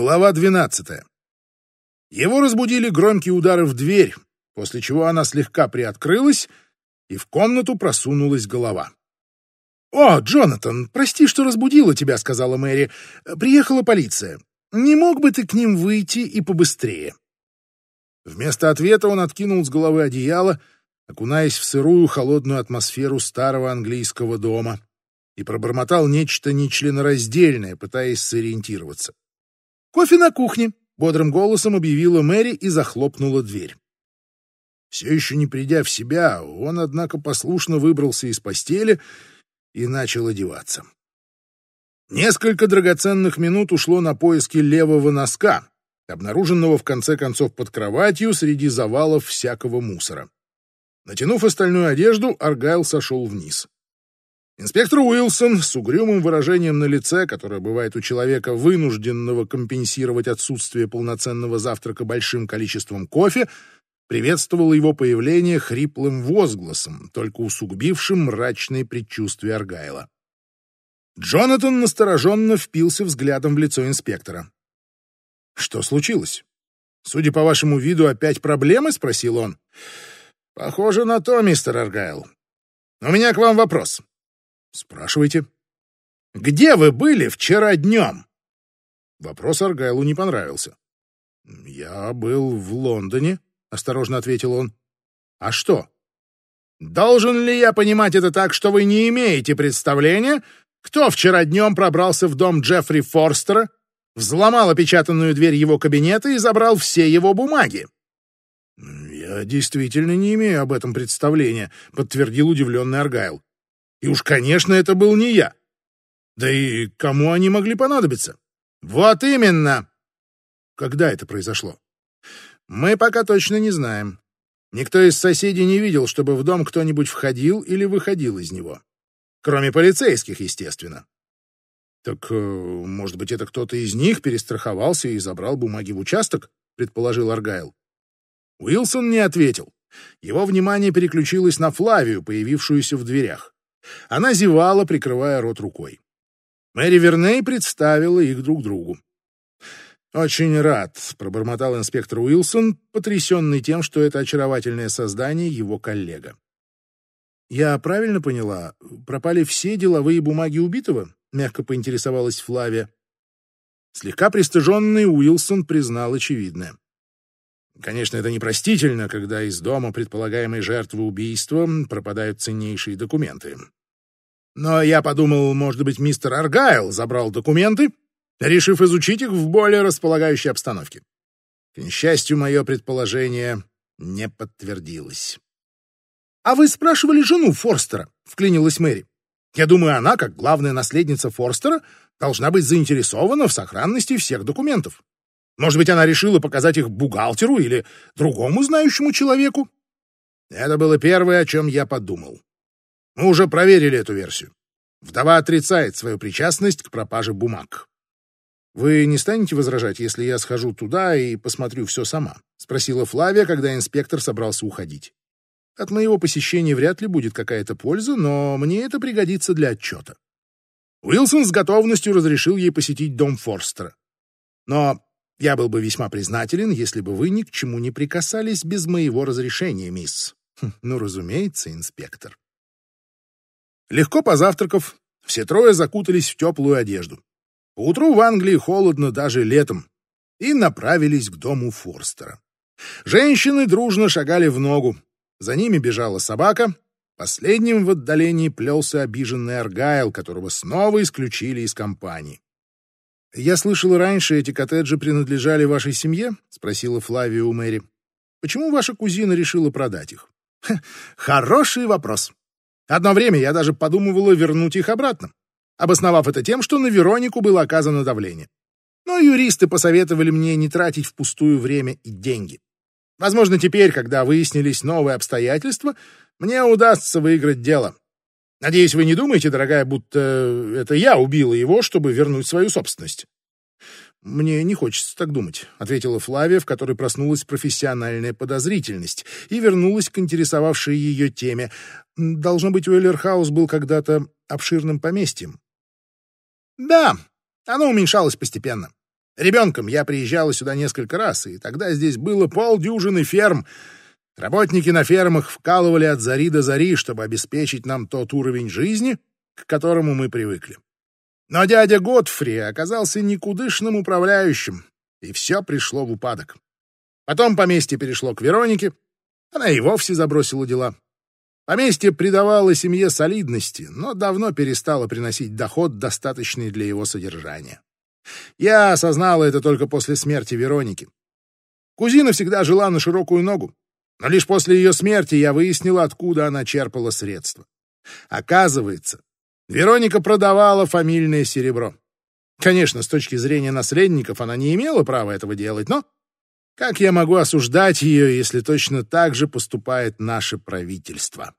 Глава 12. Его разбудили громкие удары в дверь, после чего она слегка приоткрылась, и в комнату просунулась голова. «О, Джонатан, прости, что разбудила тебя», — сказала Мэри. «Приехала полиция. Не мог бы ты к ним выйти и побыстрее?» Вместо ответа он откинул с головы одеяло, окунаясь в сырую холодную атмосферу старого английского дома, и пробормотал нечто нечленораздельное, пытаясь сориентироваться. «Кофе на кухне», — бодрым голосом объявила Мэри и захлопнула дверь. Все еще не придя в себя, он, однако, послушно выбрался из постели и начал одеваться. Несколько драгоценных минут ушло на поиски левого носка, обнаруженного в конце концов под кроватью среди завалов всякого мусора. Натянув остальную одежду, Аргайл сошел вниз. Инспектор Уилсон с угрюмым выражением на лице, которое бывает у человека, вынужденного компенсировать отсутствие полноценного завтрака большим количеством кофе, приветствовал его появление хриплым возгласом, только усугубившим мрачные предчувствия Аргайла. Джонатан настороженно впился взглядом в лицо инспектора. «Что случилось? Судя по вашему виду, опять проблемы?» — спросил он. «Похоже на то, мистер Аргайл. У меня к вам вопрос. Спрашивайте. Где вы были вчера днем? Вопрос Аргайлу не понравился. Я был в Лондоне, осторожно ответил он. А что? Должен ли я понимать это так, что вы не имеете представления, кто вчера днем пробрался в дом Джеффри Форстера, взломал опечатанную дверь его кабинета и забрал все его бумаги? «Я действительно не имею об этом представления», — подтвердил удивленный Аргайл. И уж, конечно, это был не я. Да и кому они могли понадобиться? Вот именно! Когда это произошло? Мы пока точно не знаем. Никто из соседей не видел, чтобы в дом кто-нибудь входил или выходил из него. Кроме полицейских, естественно. Так, э, может быть, это кто-то из них перестраховался и забрал бумаги в участок, предположил Аргайл. Уилсон не ответил. Его внимание переключилось на Флавию, появившуюся в дверях. Она зевала, прикрывая рот рукой. Мэри Верней представила их друг другу. «Очень рад», — пробормотал инспектор Уилсон, потрясенный тем, что это очаровательное создание его коллега. «Я правильно поняла? Пропали все деловые бумаги убитого?» — мягко поинтересовалась Флавия. Слегка пристыженный Уилсон признал очевидное. Конечно, это непростительно, когда из дома предполагаемой жертвы убийства пропадают ценнейшие документы. Но я подумал, может быть, мистер Аргайл забрал документы, решив изучить их в более располагающей обстановке. К несчастью, мое предположение не подтвердилось. «А вы спрашивали жену Форстера?» — вклинилась Мэри. «Я думаю, она, как главная наследница Форстера, должна быть заинтересована в сохранности всех документов. Может быть, она решила показать их бухгалтеру или другому знающему человеку? Это было первое, о чем я подумал. Мы уже проверили эту версию. Вдова отрицает свою причастность к пропаже бумаг. «Вы не станете возражать, если я схожу туда и посмотрю все сама?» — спросила Флавия, когда инспектор собрался уходить. «От моего посещения вряд ли будет какая-то польза, но мне это пригодится для отчета». Уилсон с готовностью разрешил ей посетить дом Форстера. Но я был бы весьма признателен, если бы вы ни к чему не прикасались без моего разрешения, мисс. Хм, ну, разумеется, инспектор. Легко позавтракав, все трое закутались в теплую одежду. Утру в Англии холодно даже летом. И направились к дому Форстера. Женщины дружно шагали в ногу. За ними бежала собака. Последним в отдалении плелся обиженный Аргайл, которого снова исключили из компании. «Я слышала, раньше эти коттеджи принадлежали вашей семье?» — спросила Флавия у Мэри. «Почему ваша кузина решила продать их?» «Хороший вопрос. Одно время я даже подумывала вернуть их обратно, обосновав это тем, что на Веронику было оказано давление. Но юристы посоветовали мне не тратить впустую время и деньги. Возможно, теперь, когда выяснились новые обстоятельства, мне удастся выиграть дело. Надеюсь, вы не думаете, дорогая, будто это я убила его, чтобы вернуть свою собственность. «Мне не хочется так думать», — ответила Флавия, в которой проснулась профессиональная подозрительность и вернулась к интересовавшей ее теме. «Должно быть, Уэллерхаус был когда-то обширным поместьем». «Да, оно уменьшалось постепенно. Ребенком я приезжала сюда несколько раз, и тогда здесь было полдюжины ферм. Работники на фермах вкалывали от зари до зари, чтобы обеспечить нам тот уровень жизни, к которому мы привыкли. Но дядя Готфри оказался никудышным управляющим, и все пришло в упадок. Потом поместье перешло к Веронике, она и вовсе забросила дела. Поместье придавало семье солидности, но давно перестало приносить доход, достаточный для его содержания. Я осознала это только после смерти Вероники. Кузина всегда жила на широкую ногу, но лишь после ее смерти я выяснила, откуда она черпала средства. Оказывается, Вероника продавала фамильное серебро. Конечно, с точки зрения наследников она не имела права этого делать, но как я могу осуждать ее, если точно так же поступает наше правительство?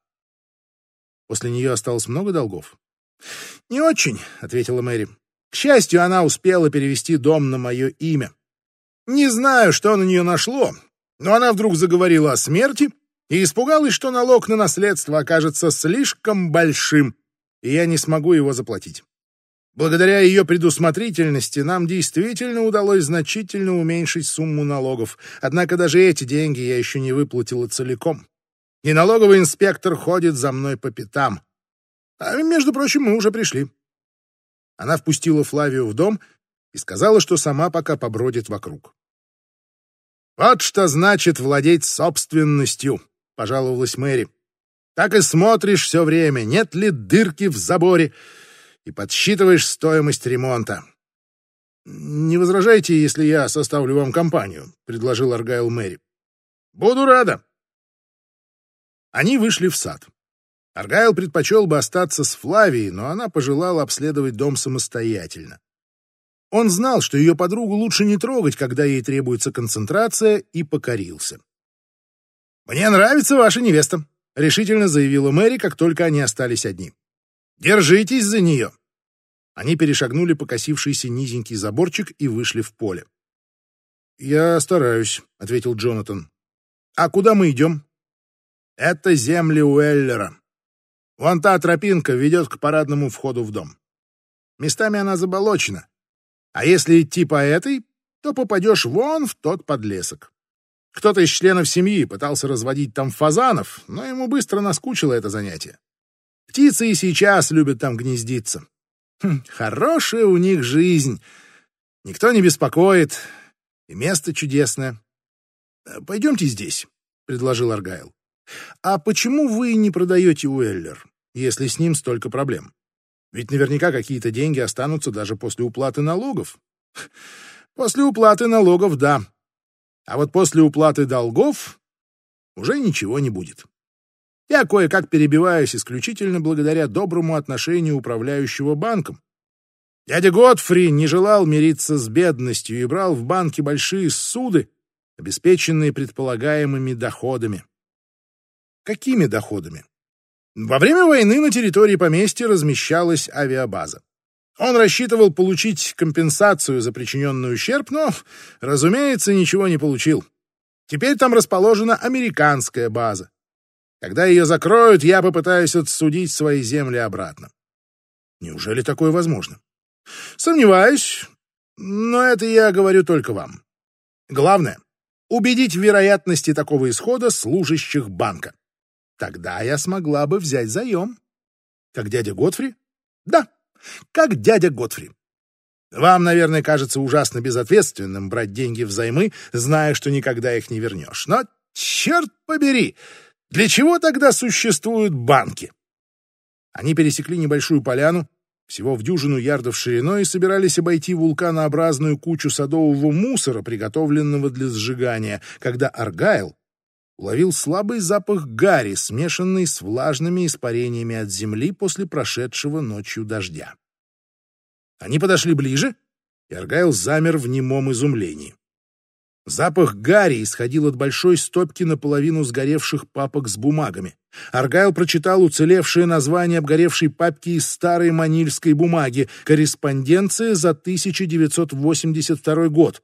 После нее осталось много долгов? «Не очень», — ответила Мэри. «К счастью, она успела перевести дом на мое имя. Не знаю, что на нее нашло, но она вдруг заговорила о смерти и испугалась, что налог на наследство окажется слишком большим, и я не смогу его заплатить. Благодаря ее предусмотрительности нам действительно удалось значительно уменьшить сумму налогов, однако даже эти деньги я еще не выплатила целиком. И налоговый инспектор ходит за мной по пятам. А, между прочим, мы уже пришли. Она впустила Флавию в дом и сказала, что сама пока побродит вокруг. «Вот что значит владеть собственностью», — пожаловалась Мэри. «Так и смотришь все время, нет ли дырки в заборе, и подсчитываешь стоимость ремонта. «Не возражайте, если я составлю вам компанию», — предложил Аргайл Мэри. «Буду рада». Они вышли в сад. Аргайл предпочел бы остаться с Флавией, но она пожелала обследовать дом самостоятельно. Он знал, что ее подругу лучше не трогать, когда ей требуется концентрация, и покорился. «Мне нравится ваша невеста», — решительно заявила Мэри, как только они остались одни. Держитесь за нее!» Они перешагнули покосившийся низенький заборчик и вышли в поле. «Я стараюсь», — ответил Джонатан. «А куда мы идем?» «Это земли Уэллера. Вон та тропинка ведет к парадному входу в дом. Местами она заболочена. А если идти по этой, то попадешь вон в тот подлесок. Кто-то из членов семьи пытался разводить там фазанов, но ему быстро наскучило это занятие. Птицы и сейчас любят там гнездиться. Хм, хорошая у них жизнь. Никто не беспокоит. И место чудесное. Э, «Пойдемте здесь», — предложил Аргайл. «А почему вы не продаете Уэллер, если с ним столько проблем? Ведь наверняка какие-то деньги останутся даже после уплаты налогов». «После уплаты налогов — да. А вот после уплаты долгов уже ничего не будет». Я кое-как перебиваюсь исключительно благодаря доброму отношению управляющего банком. Дядя Готфри не желал мириться с бедностью и брал в банке большие суды, обеспеченные предполагаемыми доходами. Какими доходами? Во время войны на территории поместья размещалась авиабаза. Он рассчитывал получить компенсацию за причиненный ущерб, но, разумеется, ничего не получил. Теперь там расположена американская база. Когда ее закроют, я попытаюсь отсудить свои земли обратно. Неужели такое возможно? Сомневаюсь, но это я говорю только вам. Главное — убедить в вероятности такого исхода служащих банка. Тогда я смогла бы взять заем. Как дядя Готфри? Да, как дядя Готфри. Вам, наверное, кажется ужасно безответственным брать деньги взаймы, зная, что никогда их не вернешь. Но, черт побери, для чего тогда существуют банки? Они пересекли небольшую поляну, всего в дюжину ярдов шириной, и собирались обойти вулканообразную кучу садового мусора, приготовленного для сжигания, когда Аргайл уловил слабый запах гари, смешанный с влажными испарениями от земли после прошедшего ночью дождя. Они подошли ближе, и Аргайл замер в немом изумлении. Запах гари исходил от большой стопки наполовину сгоревших папок с бумагами. Аргайл прочитал уцелевшее название обгоревшей папки из старой манильской бумаги «Корреспонденция за 1982 год».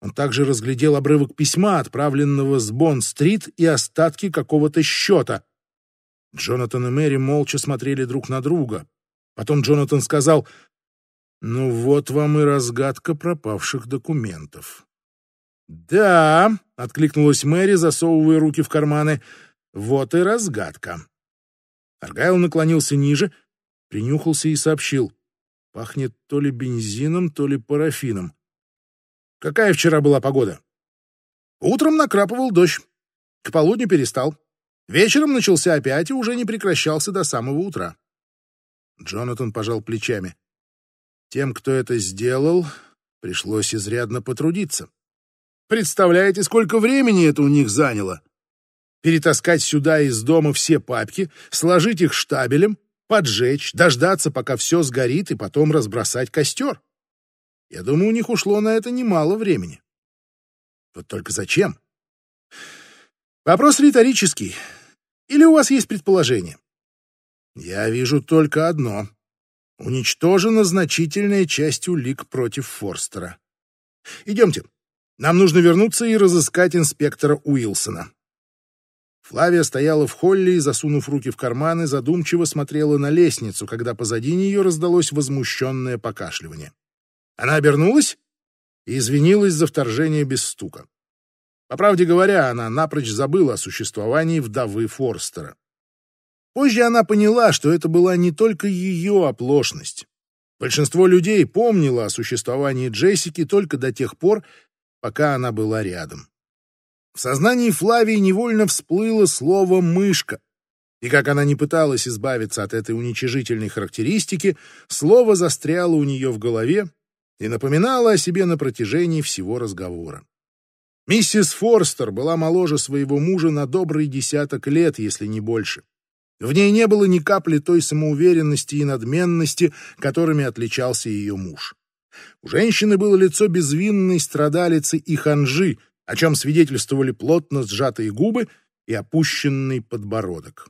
Он также разглядел обрывок письма, отправленного с Бонн-стрит, и остатки какого-то счета. Джонатан и Мэри молча смотрели друг на друга. Потом Джонатан сказал, Ну вот вам и разгадка пропавших документов. «Да», — откликнулась Мэри, засовывая руки в карманы, — «вот и разгадка». Аргайл наклонился ниже, принюхался и сообщил. Пахнет то ли бензином, то ли парафином. «Какая вчера была погода?» «Утром накрапывал дождь. К полудню перестал. Вечером начался опять и уже не прекращался до самого утра». Джонатан пожал плечами. Тем, кто это сделал, пришлось изрядно потрудиться. Представляете, сколько времени это у них заняло? Перетаскать сюда из дома все папки, сложить их штабелем, поджечь, дождаться, пока все сгорит, и потом разбросать костер. Я думаю, у них ушло на это немало времени. Вот только зачем? Вопрос риторический. Или у вас есть предположение? Я вижу только одно. Уничтожена значительная часть улик против Форстера. Идемте. Нам нужно вернуться и разыскать инспектора Уилсона. Флавия стояла в холле и, засунув руки в карманы, задумчиво смотрела на лестницу, когда позади нее раздалось возмущенное покашливание. Она обернулась и извинилась за вторжение без стука. По правде говоря, она напрочь забыла о существовании вдовы Форстера. Позже она поняла, что это была не только ее оплошность. Большинство людей помнило о существовании Джессики только до тех пор, пока она была рядом. В сознании Флавии невольно всплыло слово «мышка», и как она не пыталась избавиться от этой уничижительной характеристики, слово застряло у нее в голове и напоминало о себе на протяжении всего разговора. Миссис Форстер была моложе своего мужа на добрый десяток лет, если не больше. В ней не было ни капли той самоуверенности и надменности, которыми отличался ее муж. У женщины было лицо безвинной страдалицы и ханжи, о чем свидетельствовали плотно сжатые губы и опущенный подбородок.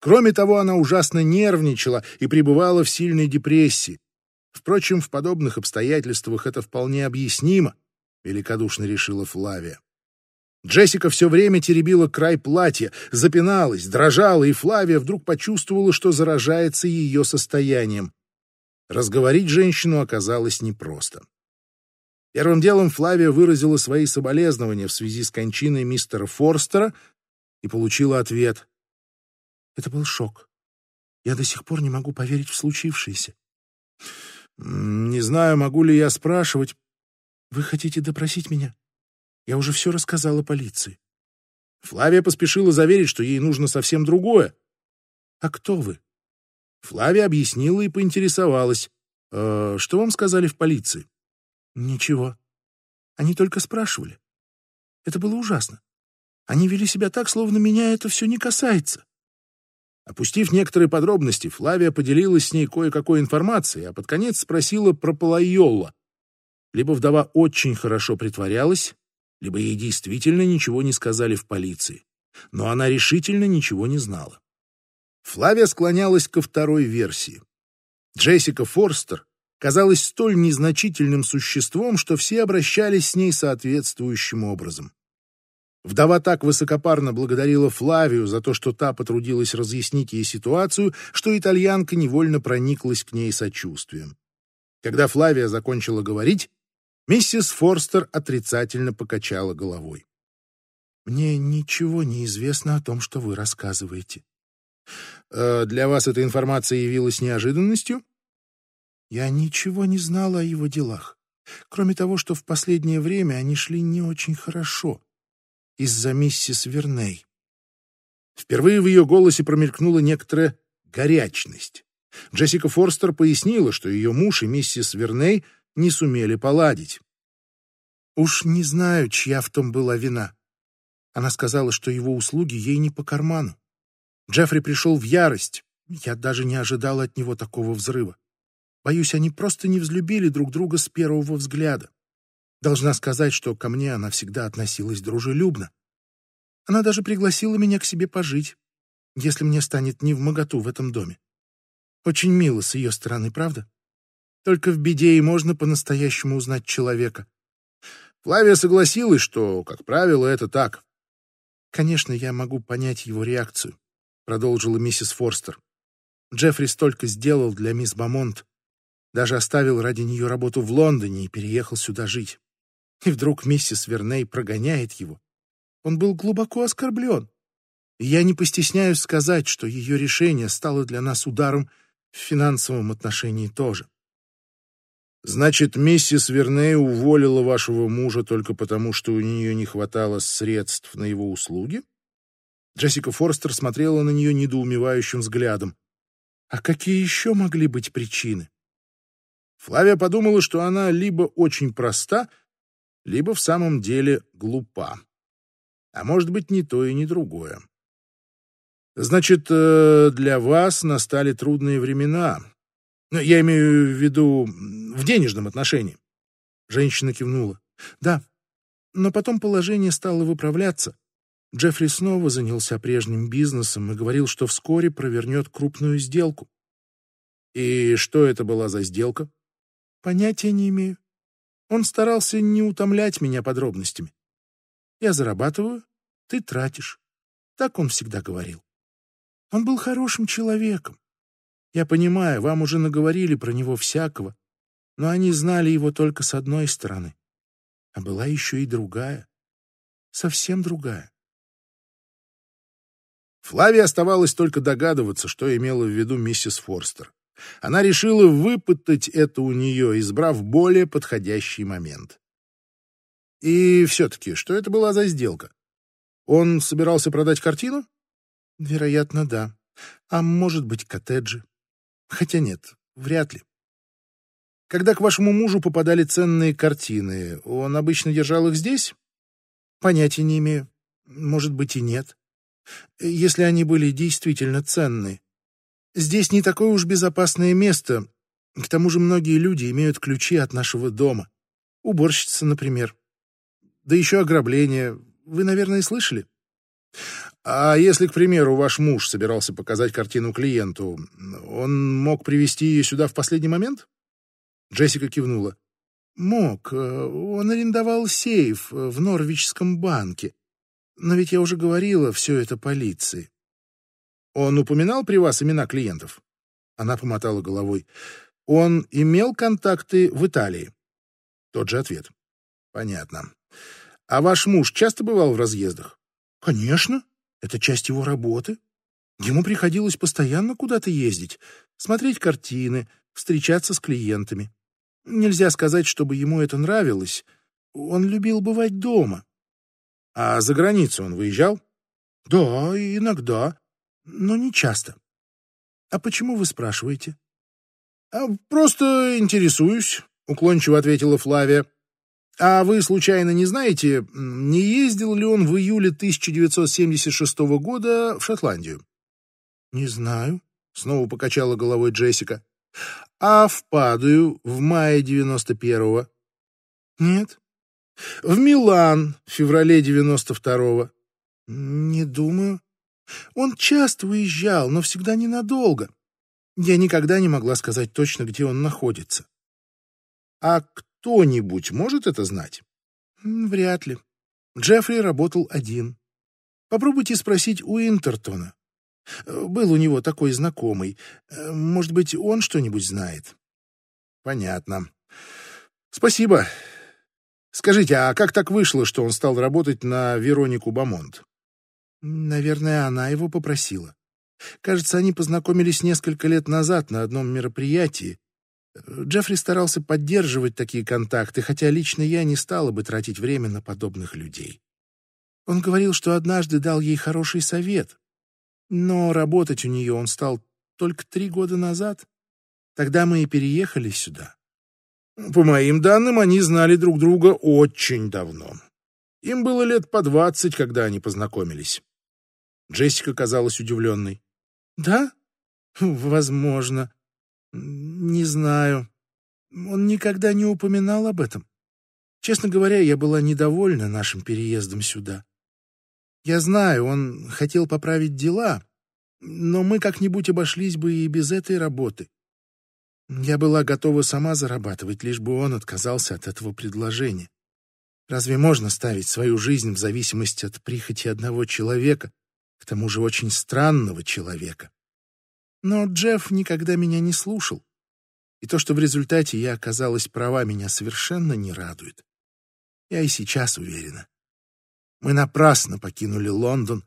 Кроме того, она ужасно нервничала и пребывала в сильной депрессии. Впрочем, в подобных обстоятельствах это вполне объяснимо, великодушно решила Флавия. Джессика все время теребила край платья, запиналась, дрожала, и Флавия вдруг почувствовала, что заражается ее состоянием. Разговорить женщину оказалось непросто. Первым делом Флавия выразила свои соболезнования в связи с кончиной мистера Форстера и получила ответ. Это был шок. Я до сих пор не могу поверить в случившееся. Не знаю, могу ли я спрашивать. Вы хотите допросить меня? Я уже все рассказала полиции. Флавия поспешила заверить, что ей нужно совсем другое. «А кто вы?» Флавия объяснила и поинтересовалась. «Э, «Что вам сказали в полиции?» «Ничего. Они только спрашивали. Это было ужасно. Они вели себя так, словно меня это все не касается». Опустив некоторые подробности, Флавия поделилась с ней кое-какой информацией, а под конец спросила про Палайолла. Либо вдова очень хорошо притворялась, либо ей действительно ничего не сказали в полиции, но она решительно ничего не знала. Флавия склонялась ко второй версии. Джессика Форстер казалась столь незначительным существом, что все обращались с ней соответствующим образом. Вдова так высокопарно благодарила Флавию за то, что та потрудилась разъяснить ей ситуацию, что итальянка невольно прониклась к ней сочувствием. Когда Флавия закончила говорить, Миссис Форстер отрицательно покачала головой. «Мне ничего не известно о том, что вы рассказываете». «Э, «Для вас эта информация явилась неожиданностью?» «Я ничего не знала о его делах, кроме того, что в последнее время они шли не очень хорошо из-за миссис Верней». Впервые в ее голосе промелькнула некоторая горячность. Джессика Форстер пояснила, что ее муж и миссис Верней — не сумели поладить. Уж не знаю, чья в том была вина. Она сказала, что его услуги ей не по карману. Джеффри пришел в ярость. Я даже не ожидал от него такого взрыва. Боюсь, они просто не взлюбили друг друга с первого взгляда. Должна сказать, что ко мне она всегда относилась дружелюбно. Она даже пригласила меня к себе пожить, если мне станет не в моготу в этом доме. Очень мило с ее стороны, правда? Только в беде и можно по-настоящему узнать человека. Флавия согласилась, что, как правило, это так. «Конечно, я могу понять его реакцию», — продолжила миссис Форстер. «Джеффри столько сделал для мисс Бамонт. Даже оставил ради нее работу в Лондоне и переехал сюда жить. И вдруг миссис Верней прогоняет его. Он был глубоко оскорблен. И я не постесняюсь сказать, что ее решение стало для нас ударом в финансовом отношении тоже. Значит, миссис Верней уволила вашего мужа только потому, что у нее не хватало средств на его услуги? Джессика Форстер смотрела на нее недоумевающим взглядом. А какие еще могли быть причины? Флавия подумала, что она либо очень проста, либо в самом деле глупа. А может быть, не то и не другое. Значит, э, для вас настали трудные времена. Ну, я имею в виду в денежном отношении. Женщина кивнула. Да, но потом положение стало выправляться. Джеффри снова занялся прежним бизнесом и говорил, что вскоре провернет крупную сделку. И что это была за сделка? Понятия не имею. Он старался не утомлять меня подробностями. Я зарабатываю, ты тратишь. Так он всегда говорил. Он был хорошим человеком. Я понимаю, вам уже наговорили про него всякого, но они знали его только с одной стороны. А была еще и другая. Совсем другая. Флаве оставалось только догадываться, что имела в виду миссис Форстер. Она решила выпытать это у нее, избрав более подходящий момент. И все-таки, что это была за сделка? Он собирался продать картину? Вероятно, да. А может быть, коттеджи. Хотя нет, вряд ли. Когда к вашему мужу попадали ценные картины, он обычно держал их здесь? Понятия не имею. Может быть и нет. Если они были действительно ценные. Здесь не такое уж безопасное место. К тому же многие люди имеют ключи от нашего дома. Уборщица, например. Да еще ограбление. Вы, наверное, слышали? А если, к примеру, ваш муж собирался показать картину клиенту, он мог привести ее сюда в последний момент? Джессика кивнула. Мог. Он арендовал сейф в Норвичском банке. Но ведь я уже говорила все это полиции. Он упоминал при вас имена клиентов? Она помотала головой. Он имел контакты в Италии. Тот же ответ. Понятно. А ваш муж часто бывал в разъездах? Конечно. Это часть его работы. Ему приходилось постоянно куда-то ездить, смотреть картины, встречаться с клиентами. Нельзя сказать, чтобы ему это нравилось. Он любил бывать дома. А за границу он выезжал? Да, иногда, но не часто. А почему вы спрашиваете? А просто интересуюсь, уклончиво ответила Флавия. А вы случайно не знаете, не ездил ли он в июле 1976 года в Шотландию? Не знаю, снова покачала головой Джессика. А в Падую в мае 91-го? Нет. В Милан в феврале 92-го? Не думаю. Он часто уезжал, но всегда ненадолго. Я никогда не могла сказать точно, где он находится. А кто-нибудь может это знать? Вряд ли. Джеффри работал один. Попробуйте спросить у Интертона. Был у него такой знакомый. Может быть, он что-нибудь знает? Понятно. Спасибо. Скажите, а как так вышло, что он стал работать на Веронику Бамонт? Наверное, она его попросила. Кажется, они познакомились несколько лет назад на одном мероприятии, Джеффри старался поддерживать такие контакты, хотя лично я не стала бы тратить время на подобных людей. Он говорил, что однажды дал ей хороший совет, но работать у нее он стал только три года назад. Тогда мы и переехали сюда. По моим данным, они знали друг друга очень давно. Им было лет по двадцать, когда они познакомились. Джессика казалась удивленной. «Да? Возможно. Не знаю. Он никогда не упоминал об этом. Честно говоря, я была недовольна нашим переездом сюда. Я знаю, он хотел поправить дела, но мы как-нибудь обошлись бы и без этой работы. Я была готова сама зарабатывать, лишь бы он отказался от этого предложения. Разве можно ставить свою жизнь в зависимости от прихоти одного человека, к тому же очень странного человека? Но Джефф никогда меня не слушал. И то, что в результате я оказалась права, меня совершенно не радует. Я и сейчас уверена. Мы напрасно покинули Лондон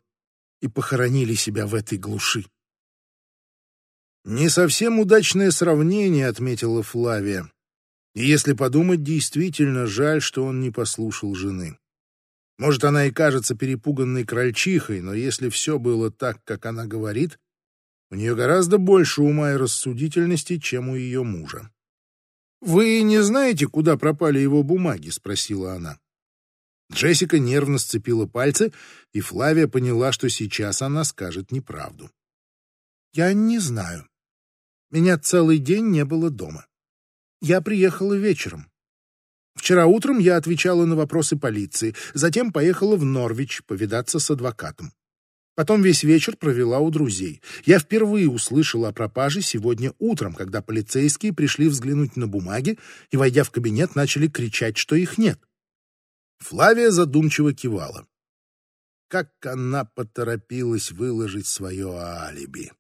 и похоронили себя в этой глуши. «Не совсем удачное сравнение», — отметила Флавия. И если подумать, действительно жаль, что он не послушал жены. Может, она и кажется перепуганной крольчихой, но если все было так, как она говорит, у нее гораздо больше ума и рассудительности, чем у ее мужа. «Вы не знаете, куда пропали его бумаги?» — спросила она. Джессика нервно сцепила пальцы, и Флавия поняла, что сейчас она скажет неправду. «Я не знаю. Меня целый день не было дома. Я приехала вечером. Вчера утром я отвечала на вопросы полиции, затем поехала в Норвич повидаться с адвокатом. Потом весь вечер провела у друзей. Я впервые услышала о пропаже сегодня утром, когда полицейские пришли взглянуть на бумаги и, войдя в кабинет, начали кричать, что их нет. Флавия задумчиво кивала. Как она поторопилась выложить свое алиби.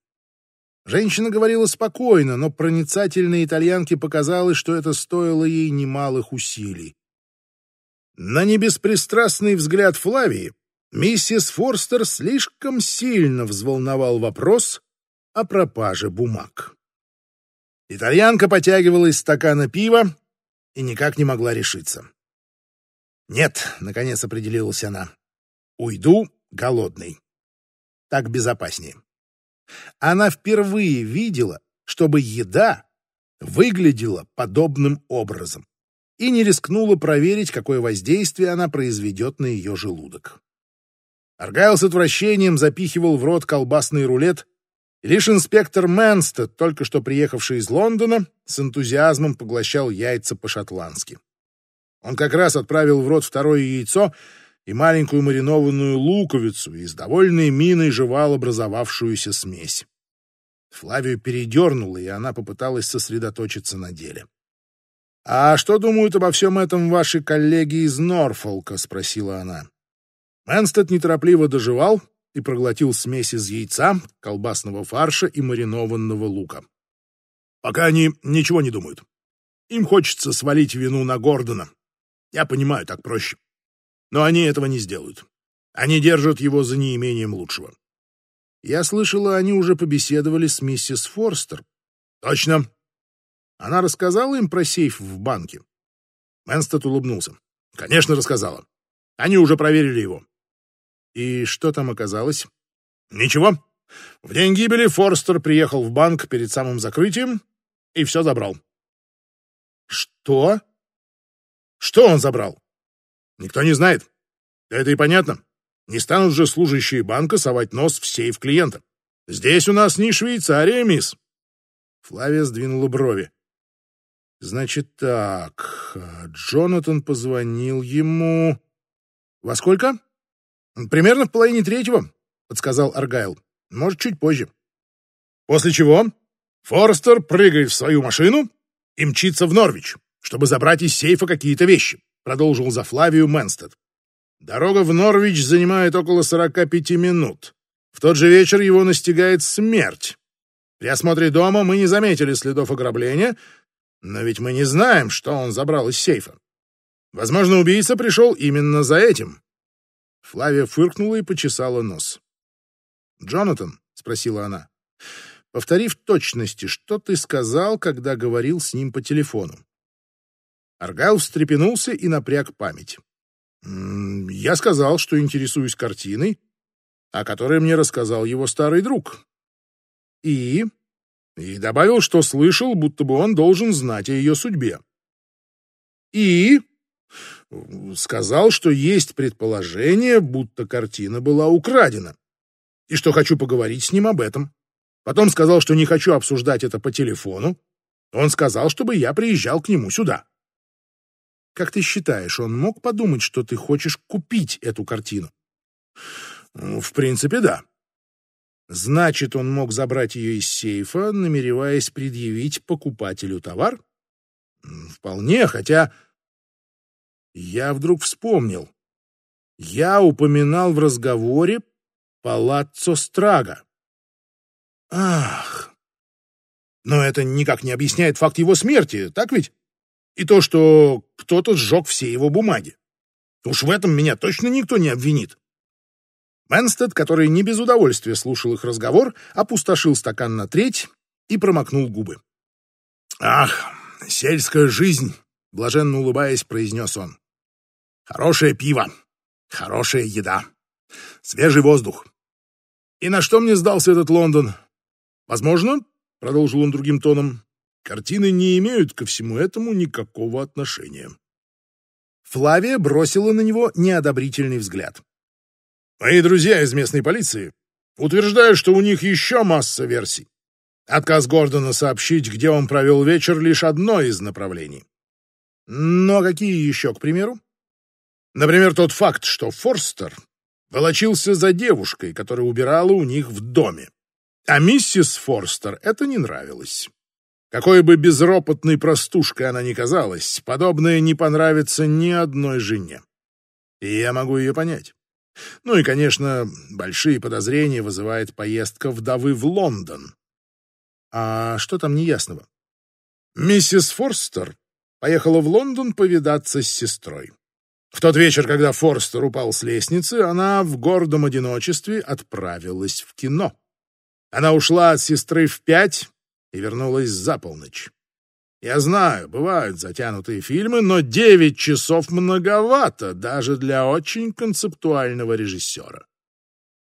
Женщина говорила спокойно, но проницательной итальянке показалось, что это стоило ей немалых усилий. На небеспристрастный взгляд Флавии миссис Форстер слишком сильно взволновал вопрос о пропаже бумаг. Итальянка потягивала из стакана пива и никак не могла решиться. «Нет», — наконец определилась она, — «уйду голодный. Так безопаснее». Она впервые видела, чтобы еда выглядела подобным образом и не рискнула проверить, какое воздействие она произведет на ее желудок. Аргайл с отвращением запихивал в рот колбасный рулет, лишь инспектор Мэнстед, только что приехавший из Лондона, с энтузиазмом поглощал яйца по-шотландски. Он как раз отправил в рот второе яйцо и маленькую маринованную луковицу и с довольной миной жевал образовавшуюся смесь. Флавию передернуло, и она попыталась сосредоточиться на деле. «А что думают обо всем этом ваши коллеги из Норфолка?» — спросила она. Мэнстед неторопливо доживал и проглотил смесь из яйца, колбасного фарша и маринованного лука. «Пока они ничего не думают. Им хочется свалить вину на Гордона. Я понимаю, так проще. Но они этого не сделают. Они держат его за неимением лучшего. Я слышала, они уже побеседовали с миссис Форстер. Точно. Она рассказала им про сейф в банке. Мэнстед улыбнулся. Конечно, рассказала. Они уже проверили его. И что там оказалось? Ничего. В день гибели Форстер приехал в банк перед самым закрытием и все забрал. Что? Что он забрал? Никто не знает. Это и понятно. Не станут же служащие банка совать нос в сейф клиента. Здесь у нас не Швейцария, мисс. Флавия сдвинула брови. Значит так, Джонатан позвонил ему... Во сколько? Примерно в половине третьего, подсказал Аргайл. Может, чуть позже. После чего Форстер прыгает в свою машину и мчится в Норвич, чтобы забрать из сейфа какие-то вещи продолжил за Флавию Мэнстед. Дорога в Норвич занимает около 45 минут. В тот же вечер его настигает смерть. При осмотре дома мы не заметили следов ограбления, но ведь мы не знаем, что он забрал из сейфа. Возможно, убийца пришел именно за этим. Флавия фыркнула и почесала нос. «Джонатан?» — спросила она. «Повтори в точности, что ты сказал, когда говорил с ним по телефону». Аргайл встрепенулся и напряг память. «Я сказал, что интересуюсь картиной, о которой мне рассказал его старый друг. И...» И добавил, что слышал, будто бы он должен знать о ее судьбе. И сказал, что есть предположение, будто картина была украдена, и что хочу поговорить с ним об этом. Потом сказал, что не хочу обсуждать это по телефону. Он сказал, чтобы я приезжал к нему сюда. Как ты считаешь, он мог подумать, что ты хочешь купить эту картину? Ну, в принципе, да. Значит, он мог забрать ее из сейфа, намереваясь предъявить покупателю товар? Вполне, хотя... Я вдруг вспомнил. Я упоминал в разговоре Палаццо Страга. Ах! Но это никак не объясняет факт его смерти, так ведь? И то, что кто-то сжег все его бумаги. Уж в этом меня точно никто не обвинит. Мэнстед, который не без удовольствия слушал их разговор, опустошил стакан на треть и промокнул губы. «Ах, сельская жизнь!» — блаженно улыбаясь, произнес он. «Хорошее пиво, хорошая еда, свежий воздух. И на что мне сдался этот Лондон? Возможно, — продолжил он другим тоном, — картины не имеют ко всему этому никакого отношения». Флавия бросила на него неодобрительный взгляд. «Мои друзья из местной полиции утверждают, что у них еще масса версий. Отказ Гордона сообщить, где он провел вечер, лишь одно из направлений. Но какие еще, к примеру? Например, тот факт, что Форстер волочился за девушкой, которая убирала у них в доме. А миссис Форстер это не нравилось. Какой бы безропотной простушкой она ни казалась, подобное не понравится ни одной жене. И я могу ее понять. Ну и, конечно, большие подозрения вызывает поездка вдовы в Лондон. А что там неясного? Миссис Форстер поехала в Лондон повидаться с сестрой. В тот вечер, когда Форстер упал с лестницы, она в гордом одиночестве отправилась в кино. Она ушла от сестры в пять и вернулась за полночь. Я знаю, бывают затянутые фильмы, но девять часов многовато даже для очень концептуального режиссера.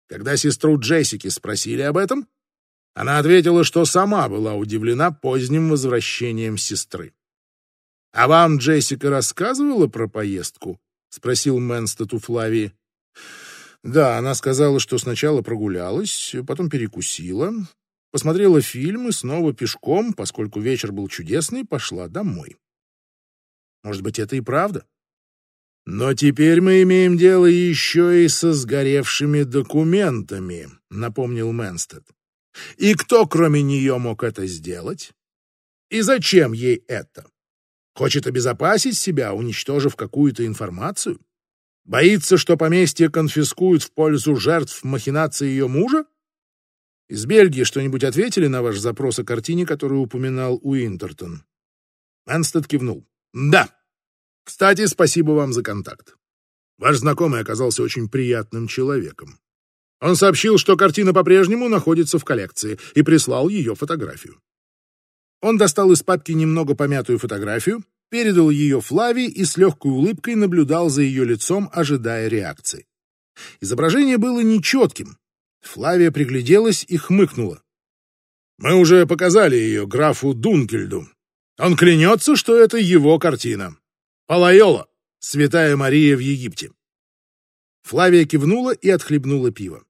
Когда сестру Джессики спросили об этом, она ответила, что сама была удивлена поздним возвращением сестры. «А вам Джессика рассказывала про поездку?» — спросил Мэнстед у Флавии. «Да, она сказала, что сначала прогулялась, потом перекусила, посмотрела фильм и снова пешком, поскольку вечер был чудесный, пошла домой. Может быть, это и правда? Но теперь мы имеем дело еще и со сгоревшими документами», — напомнил Мэнстед. И кто, кроме нее, мог это сделать? И зачем ей это? Хочет обезопасить себя, уничтожив какую-то информацию? Боится, что поместье конфискуют в пользу жертв махинации ее мужа? Из Бельгии что-нибудь ответили на ваш запрос о картине, которую упоминал Уинтертон? Анстед кивнул. Да. Кстати, спасибо вам за контакт. Ваш знакомый оказался очень приятным человеком. Он сообщил, что картина по-прежнему находится в коллекции, и прислал ее фотографию. Он достал из папки немного помятую фотографию, передал ее Флави и с легкой улыбкой наблюдал за ее лицом, ожидая реакции. Изображение было нечетким. Флавия пригляделась и хмыкнула. «Мы уже показали ее графу Дункельду. Он клянется, что это его картина. Палайола, Святая Мария в Египте». Флавия кивнула и отхлебнула пиво.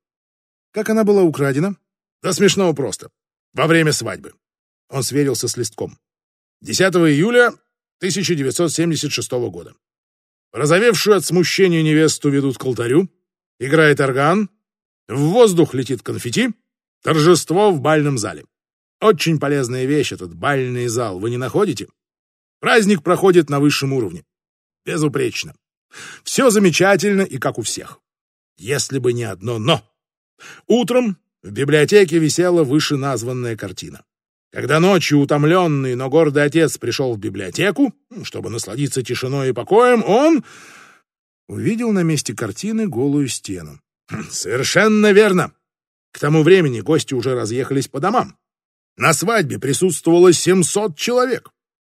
Как она была украдена? Да смешного просто. Во время свадьбы. Он сверился с листком. 10 июля 1976 года. Разовевшую от смущения невесту ведут к алтарю, играет орган, в воздух летит конфетти, торжество в бальном зале. Очень полезная вещь этот бальный зал, вы не находите? Праздник проходит на высшем уровне. Безупречно. Все замечательно и как у всех. Если бы не одно «но». Утром в библиотеке висела вышеназванная картина. Когда ночью утомленный, но гордый отец пришел в библиотеку, чтобы насладиться тишиной и покоем, он увидел на месте картины голую стену. Совершенно верно. К тому времени гости уже разъехались по домам. На свадьбе присутствовало 700 человек.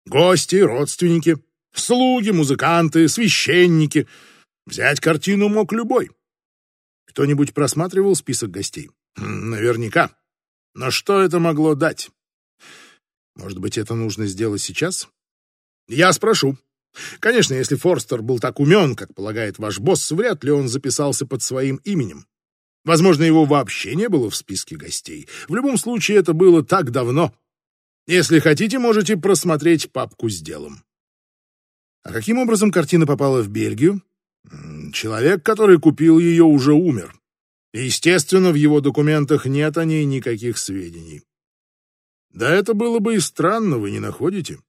Гости, родственники, слуги, музыканты, священники. Взять картину мог любой. Кто-нибудь просматривал список гостей? Хм, наверняка. Но что это могло дать? Может быть, это нужно сделать сейчас? Я спрошу. Конечно, если Форстер был так умен, как полагает ваш босс, вряд ли он записался под своим именем. Возможно, его вообще не было в списке гостей. В любом случае, это было так давно. Если хотите, можете просмотреть папку с делом. А каким образом картина попала в Бельгию? Человек, который купил ее, уже умер. естественно, в его документах нет о ней никаких сведений. Да это было бы и странно, вы не находите?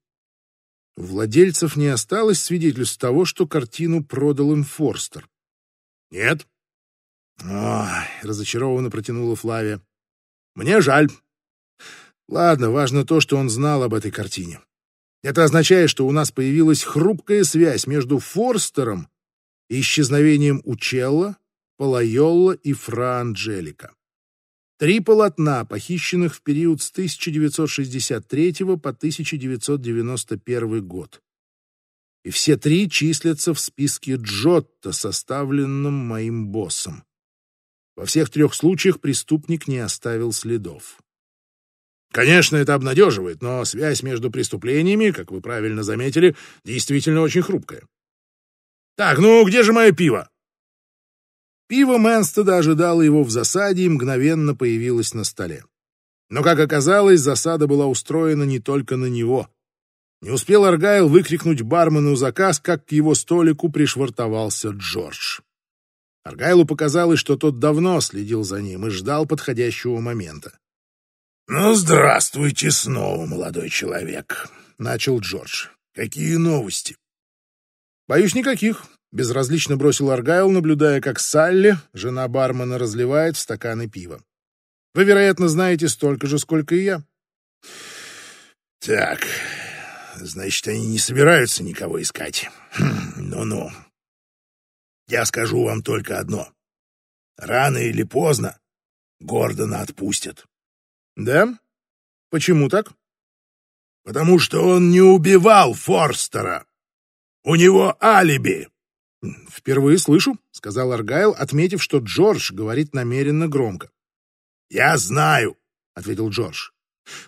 Владельцев не осталось свидетельств того, что картину продал им Форстер. Нет. Ой, разочарованно протянула Флавия. Мне жаль. Ладно, важно то, что он знал об этой картине. Это означает, что у нас появилась хрупкая связь между Форстером и исчезновением Учелла, Палайолла и Фра Анджелика. Три полотна, похищенных в период с 1963 по 1991 год. И все три числятся в списке Джотто, составленном моим боссом. Во всех трех случаях преступник не оставил следов. Конечно, это обнадеживает, но связь между преступлениями, как вы правильно заметили, действительно очень хрупкая. Так, ну где же мое пиво? Пиво Мэнстеда ожидало его в засаде и мгновенно появилось на столе. Но, как оказалось, засада была устроена не только на него. Не успел Аргайл выкрикнуть бармену заказ, как к его столику пришвартовался Джордж. Аргайлу показалось, что тот давно следил за ним и ждал подходящего момента. «Ну, здравствуйте снова, молодой человек», — начал Джордж. «Какие новости?» «Боюсь, никаких. Безразлично бросил Аргайл, наблюдая, как Салли, жена бармена, разливает в стаканы пива. Вы, вероятно, знаете столько же, сколько и я. Так, значит, они не собираются никого искать. Хм, ну-ну. Я скажу вам только одно. Рано или поздно Гордона отпустят. Да? Почему так? Потому что он не убивал Форстера. У него алиби. «Впервые слышу», — сказал Аргайл, отметив, что Джордж говорит намеренно громко. «Я знаю», — ответил Джордж.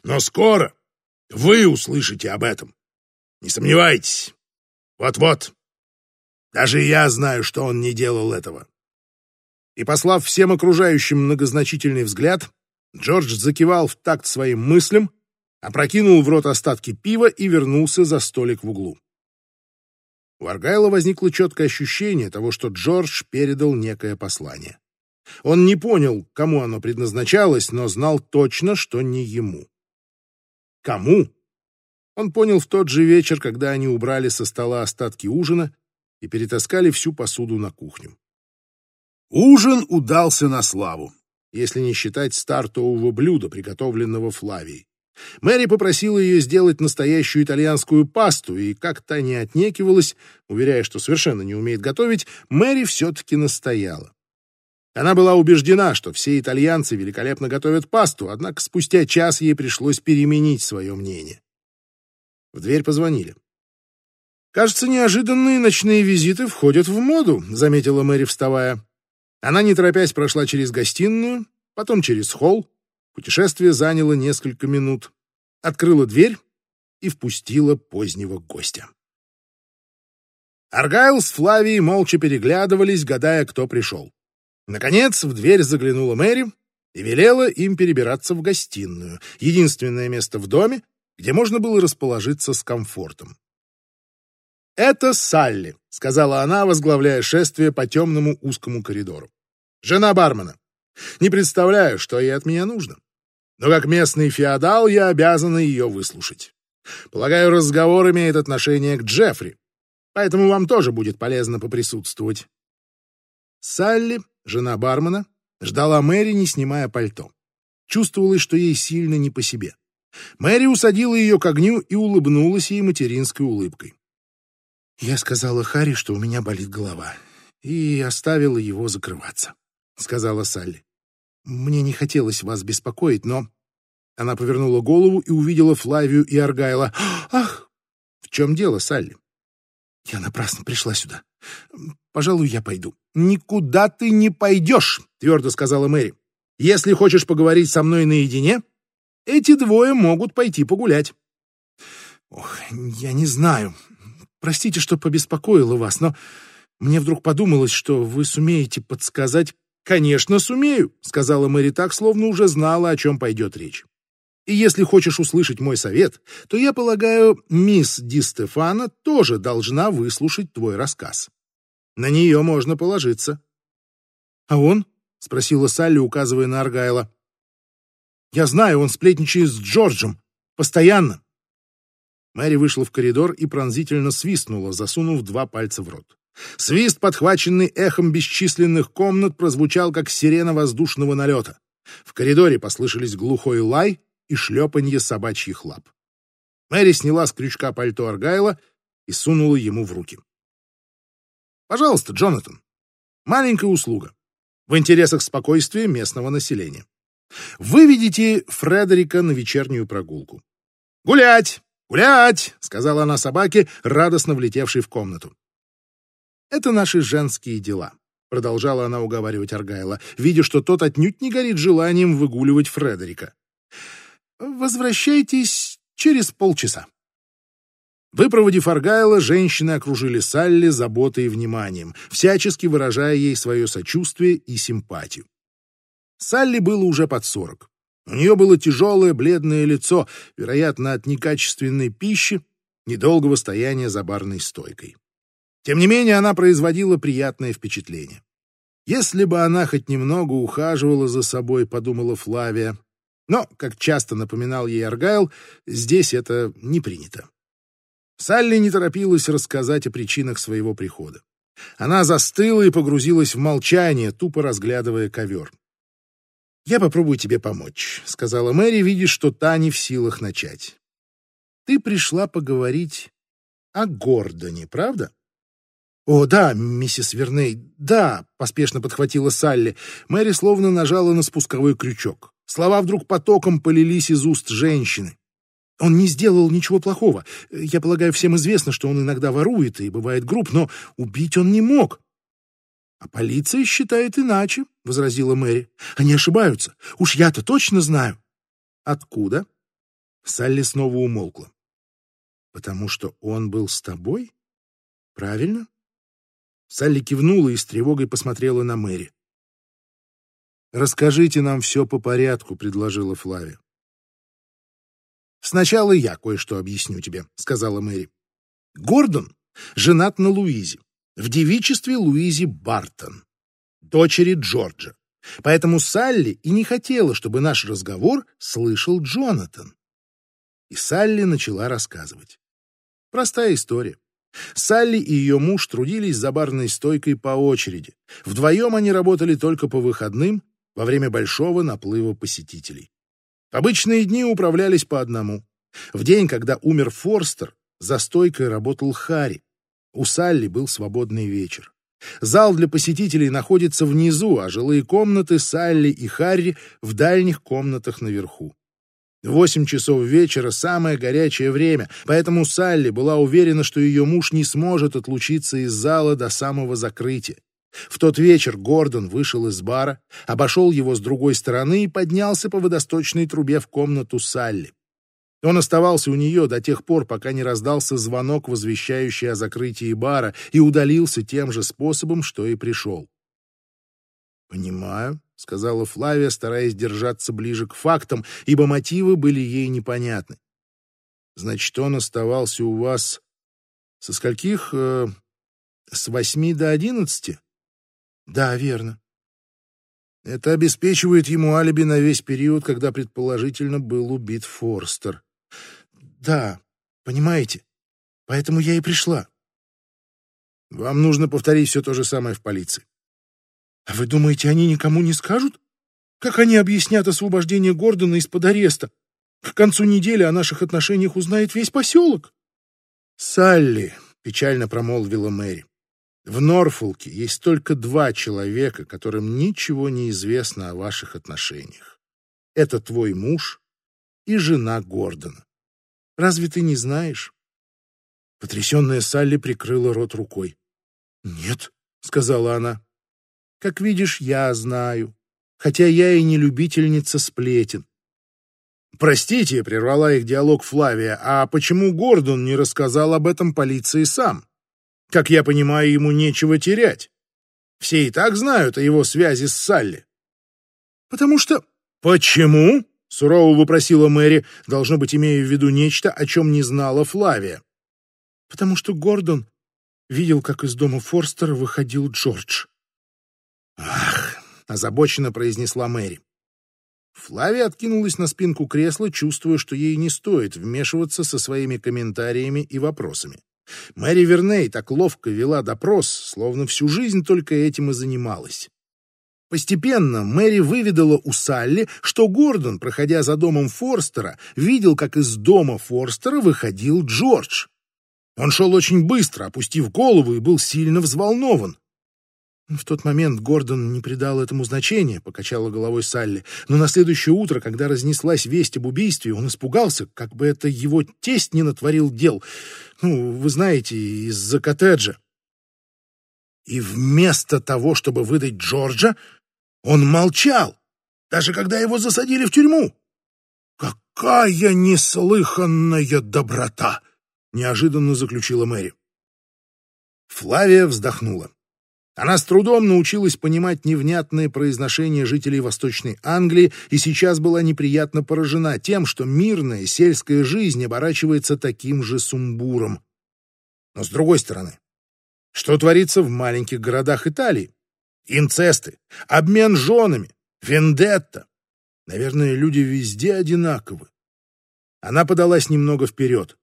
«Но скоро вы услышите об этом. Не сомневайтесь. Вот-вот. Даже я знаю, что он не делал этого». И, послав всем окружающим многозначительный взгляд, Джордж закивал в такт своим мыслям, опрокинул в рот остатки пива и вернулся за столик в углу. У Аргайла возникло четкое ощущение того, что Джордж передал некое послание. Он не понял, кому оно предназначалось, но знал точно, что не ему. Кому? Он понял в тот же вечер, когда они убрали со стола остатки ужина и перетаскали всю посуду на кухню. Ужин удался на славу, если не считать стартового блюда, приготовленного Флавией. Мэри попросила ее сделать настоящую итальянскую пасту, и как та не отнекивалась, уверяя, что совершенно не умеет готовить, Мэри все-таки настояла. Она была убеждена, что все итальянцы великолепно готовят пасту, однако спустя час ей пришлось переменить свое мнение. В дверь позвонили. «Кажется, неожиданные ночные визиты входят в моду», — заметила Мэри, вставая. Она, не торопясь, прошла через гостиную, потом через холл, Путешествие заняло несколько минут. Открыла дверь и впустила позднего гостя. Аргайл с Флавией молча переглядывались, гадая, кто пришел. Наконец в дверь заглянула Мэри и велела им перебираться в гостиную, единственное место в доме, где можно было расположиться с комфортом. «Это Салли», — сказала она, возглавляя шествие по темному узкому коридору. «Жена бармена. Не представляю, что ей от меня нужно но как местный феодал я обязан ее выслушать. Полагаю, разговор имеет отношение к Джеффри, поэтому вам тоже будет полезно поприсутствовать. Салли, жена бармена, ждала Мэри, не снимая пальто. Чувствовалось, что ей сильно не по себе. Мэри усадила ее к огню и улыбнулась ей материнской улыбкой. «Я сказала Харри, что у меня болит голова, и оставила его закрываться», — сказала Салли. Мне не хотелось вас беспокоить, но...» Она повернула голову и увидела Флавию и Аргайла. «Ах! В чем дело, Салли?» «Я напрасно пришла сюда. Пожалуй, я пойду». «Никуда ты не пойдешь», — твердо сказала Мэри. «Если хочешь поговорить со мной наедине, эти двое могут пойти погулять». «Ох, я не знаю. Простите, что побеспокоила вас, но мне вдруг подумалось, что вы сумеете подсказать, «Конечно, сумею», — сказала Мэри так, словно уже знала, о чем пойдет речь. «И если хочешь услышать мой совет, то, я полагаю, мисс Ди Стефана тоже должна выслушать твой рассказ. На нее можно положиться». «А он?» — спросила Салли, указывая на Аргайла. «Я знаю, он сплетничает с Джорджем. Постоянно». Мэри вышла в коридор и пронзительно свистнула, засунув два пальца в рот. Свист, подхваченный эхом бесчисленных комнат, прозвучал, как сирена воздушного налета. В коридоре послышались глухой лай и шлепанье собачьих лап. Мэри сняла с крючка пальто Аргайла и сунула ему в руки. «Пожалуйста, Джонатан, маленькая услуга в интересах спокойствия местного населения. Выведите Фредерика на вечернюю прогулку. «Гулять! Гулять!» — сказала она собаке, радостно влетевшей в комнату. «Это наши женские дела», — продолжала она уговаривать Аргайла, видя, что тот отнюдь не горит желанием выгуливать Фредерика. «Возвращайтесь через полчаса». Выпроводив Аргайла, женщины окружили Салли заботой и вниманием, всячески выражая ей свое сочувствие и симпатию. Салли было уже под сорок. У нее было тяжелое бледное лицо, вероятно, от некачественной пищи, недолгого стояния за барной стойкой. Тем не менее, она производила приятное впечатление. Если бы она хоть немного ухаживала за собой, подумала Флавия, но, как часто напоминал ей Аргайл, здесь это не принято. Салли не торопилась рассказать о причинах своего прихода. Она застыла и погрузилась в молчание, тупо разглядывая ковер. «Я попробую тебе помочь», — сказала Мэри, видя, что та не в силах начать. «Ты пришла поговорить о Гордоне, правда?» «О, да, миссис Верней, да», — поспешно подхватила Салли. Мэри словно нажала на спусковой крючок. Слова вдруг потоком полились из уст женщины. Он не сделал ничего плохого. Я полагаю, всем известно, что он иногда ворует и бывает груб, но убить он не мог. А полиция считает иначе, — возразила Мэри. Они ошибаются. Уж я-то точно знаю. Откуда? Салли снова умолкла. Потому что он был с тобой? Правильно? Салли кивнула и с тревогой посмотрела на Мэри. «Расскажите нам все по порядку», — предложила Флавия. «Сначала я кое-что объясню тебе», — сказала Мэри. «Гордон женат на Луизе, в девичестве Луизе Бартон, дочери Джорджа. Поэтому Салли и не хотела, чтобы наш разговор слышал Джонатан». И Салли начала рассказывать. Простая история. Салли и ее муж трудились за барной стойкой по очереди. Вдвоем они работали только по выходным во время большого наплыва посетителей. Обычные дни управлялись по одному. В день, когда умер Форстер, за стойкой работал Харри. У Салли был свободный вечер. Зал для посетителей находится внизу, а жилые комнаты Салли и Харри в дальних комнатах наверху. Восемь часов вечера — самое горячее время, поэтому Салли была уверена, что ее муж не сможет отлучиться из зала до самого закрытия. В тот вечер Гордон вышел из бара, обошел его с другой стороны и поднялся по водосточной трубе в комнату Салли. Он оставался у нее до тех пор, пока не раздался звонок, возвещающий о закрытии бара, и удалился тем же способом, что и пришел. «Понимаю», — сказала Флавия, стараясь держаться ближе к фактам, ибо мотивы были ей непонятны. «Значит, он оставался у вас со скольких? Э, с восьми до одиннадцати?» Да, верно. Это обеспечивает ему алиби на весь период, когда предположительно был убит Форстер. Да, понимаете, поэтому я и пришла. Вам нужно повторить все то же самое в полиции. А вы думаете, они никому не скажут? Как они объяснят освобождение Гордона из-под ареста? К концу недели о наших отношениях узнает весь поселок. Салли, печально промолвила Мэри. В Норфолке есть только два человека, которым ничего не известно о ваших отношениях. Это твой муж и жена Гордона. Разве ты не знаешь? Потрясенная Салли прикрыла рот рукой. «Нет», — сказала она. «Как видишь, я знаю, хотя я и не любительница сплетен». «Простите», — прервала их диалог Флавия, «а почему Гордон не рассказал об этом полиции сам?» Как я понимаю, ему нечего терять. Все и так знают о его связи с Салли. Потому что... Почему? Сурово вопросила Мэри, должно быть, имея в виду нечто, о чем не знала Флавия. Потому что Гордон видел, как из дома Форстера выходил Джордж. Ах, озабоченно произнесла Мэри. Флавия откинулась на спинку кресла, чувствуя, что ей не стоит вмешиваться со своими комментариями и вопросами. Мэри Верней так ловко вела допрос, словно всю жизнь только этим и занималась. Постепенно Мэри выведала у Салли, что Гордон, проходя за домом Форстера, видел, как из дома Форстера выходил Джордж. Он шел очень быстро, опустив голову, и был сильно взволнован. В тот момент Гордон не придал этому значения, покачала головой Салли. Но на следующее утро, когда разнеслась весть об убийстве, он испугался, как бы это его тесть не натворил дел. Ну, вы знаете, из-за коттеджа. И вместо того, чтобы выдать Джорджа, он молчал, даже когда его засадили в тюрьму. «Какая неслыханная доброта!» — неожиданно заключила Мэри. Флавия вздохнула. Она с трудом научилась понимать невнятные произношения жителей Восточной Англии и сейчас была неприятно поражена тем, что мирная сельская жизнь оборачивается таким же сумбуром. Но с другой стороны, что творится в маленьких городах Италии? Инцесты, обмен женами, вендетта. Наверное, люди везде одинаковы. Она подалась немного вперед.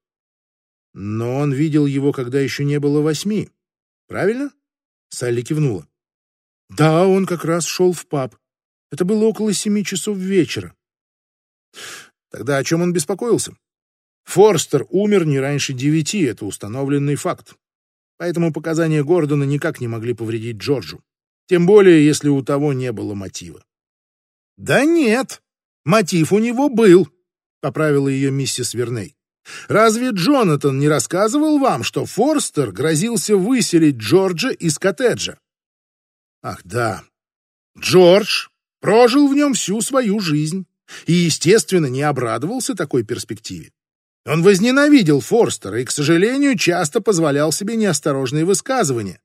Но он видел его, когда еще не было восьми. Правильно? Салли кивнула. Да, он как раз шел в паб. Это было около семи часов вечера. Тогда о чем он беспокоился? Форстер умер не раньше девяти, это установленный факт. Поэтому показания Гордона никак не могли повредить Джорджу. Тем более, если у того не было мотива. «Да нет, мотив у него был», — поправила ее миссис Верней. «Разве Джонатан не рассказывал вам, что Форстер грозился выселить Джорджа из коттеджа?» «Ах, да. Джордж прожил в нем всю свою жизнь и, естественно, не обрадовался такой перспективе. Он возненавидел Форстера и, к сожалению, часто позволял себе неосторожные высказывания.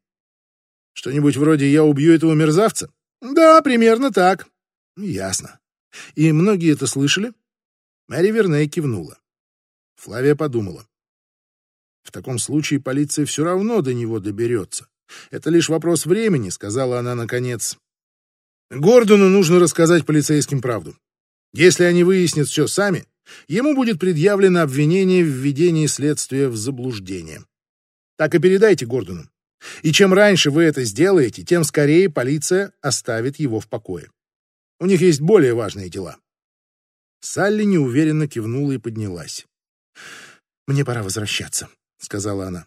Что-нибудь вроде «я убью этого мерзавца»? Да, примерно так. Ясно. И многие это слышали? Мэри Верней кивнула. Флавия подумала. В таком случае полиция все равно до него доберется. Это лишь вопрос времени, сказала она наконец. Гордону нужно рассказать полицейским правду. Если они выяснят все сами, ему будет предъявлено обвинение в введении следствия в заблуждение. Так и передайте Гордону. И чем раньше вы это сделаете, тем скорее полиция оставит его в покое. У них есть более важные дела. Салли неуверенно кивнула и поднялась. «Мне пора возвращаться», — сказала она.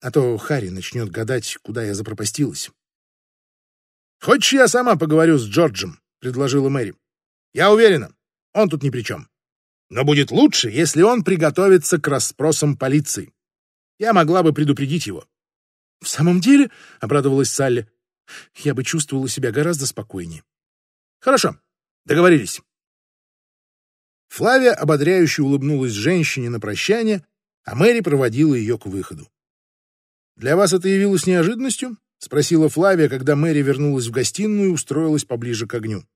«А то Харри начнет гадать, куда я запропастилась». «Хочешь, я сама поговорю с Джорджем?» — предложила Мэри. «Я уверена, он тут ни при чем. Но будет лучше, если он приготовится к расспросам полиции. Я могла бы предупредить его. «В самом деле?» — обрадовалась Салли. «Я бы чувствовала себя гораздо спокойнее». «Хорошо, договорились». Флавия ободряюще улыбнулась женщине на прощание, а Мэри проводила ее к выходу. «Для вас это явилось неожиданностью?» — спросила Флавия, когда Мэри вернулась в гостиную и устроилась поближе к огню.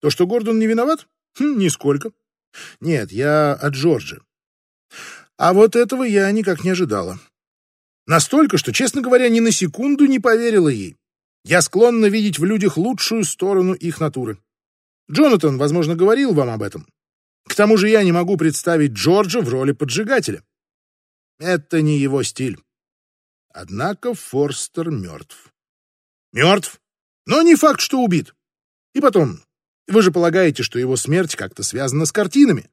«То, что Гордон не виноват? Хм, нисколько. Нет, я от Джорджа. А вот этого я никак не ожидала. Настолько, что, честно говоря, ни на секунду не поверила ей. Я склонна видеть в людях лучшую сторону их натуры. Джонатан, возможно, говорил вам об этом. Тому же я не могу представить Джорджа в роли поджигателя. Это не его стиль. Однако Форстер мертв. Мертв? Но не факт, что убит. И потом, вы же полагаете, что его смерть как-то связана с картинами?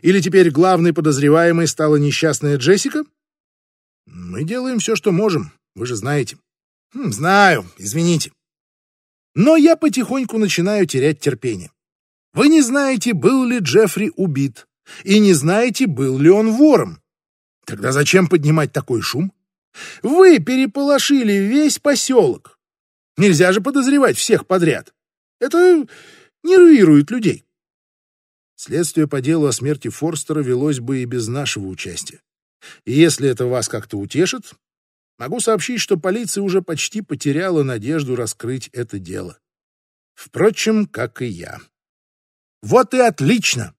Или теперь главной подозреваемой стала несчастная Джессика? Мы делаем все, что можем, вы же знаете. Хм, знаю, извините. Но я потихоньку начинаю терять терпение. Вы не знаете, был ли Джеффри убит, и не знаете, был ли он вором. Тогда зачем поднимать такой шум? Вы переполошили весь поселок. Нельзя же подозревать всех подряд. Это нервирует людей. Следствие по делу о смерти Форстера велось бы и без нашего участия. И если это вас как-то утешит, могу сообщить, что полиция уже почти потеряла надежду раскрыть это дело. Впрочем, как и я. Вот и отлично!